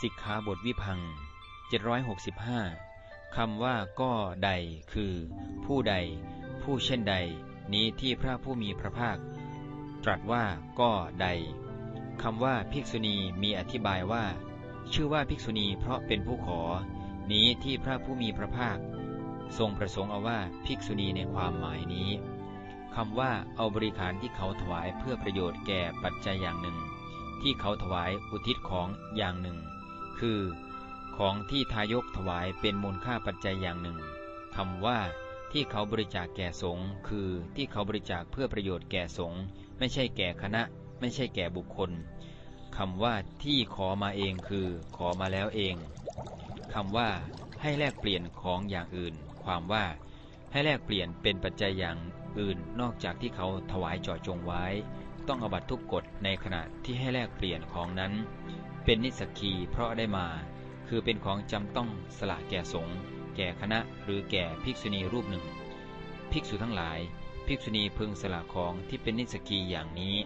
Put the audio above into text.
สิกขาบทวิพัง 765 คำว่าก็ใดคือ ผู้ใด ผู้เช่นใด นี้ที่พระผู้มีพระภาค ตรัสว่าก็ใดคำว่าภิกษุณีมีอธิบายว่า ชื่อว่าภิกษุณีเพราะเป็นผู้ขอ นี้ที่พระผู้มีพระภาค ทรงประสงค์เอาว่าภิกษุณีในความหมายนี้คำว่าเอาบริขารที่เขาถวายเพื่อประโยชน์แก่ปัจจัยอย่างหนึ่ง ที่เขาถวายอุทิศของอย่างหนึ่ง คือ ของที่ทายกถวายเป็นมูลค่าปัจจัยอย่างหนึ่งคำว่าที่เขาบริจาคแก่สงฆ์คือที่เขาบริจาคเพื่อประโยชน์แก่สงฆ์ไม่ใช่แก่คณะ ไม่ใช่แก่บุคคลคำว่าที่ขอมาเองคือ ขอมาแล้วเองคำว่า ให้แลกเปลี่ยนของอย่างอื่น ความว่า ให้แลกเปลี่ยนเป็นปัจจัยอย่างอื่น นอกจากที่เขาถวายเจาะจงไว้ ต้องอบัตทุกกฎในขณะที่ให้แลกเปลี่ยนของนั้น เป็นนิสกีเพราะได้มา คือเป็นของจำต้องสละแก่สงฆ์แก่คณะหรือแก่ภิกษุณีรูปหนึ่ง ภิกษุทั้งหลาย ภิกษุณีพึงสละของที่เป็นนิสกีอย่างนี้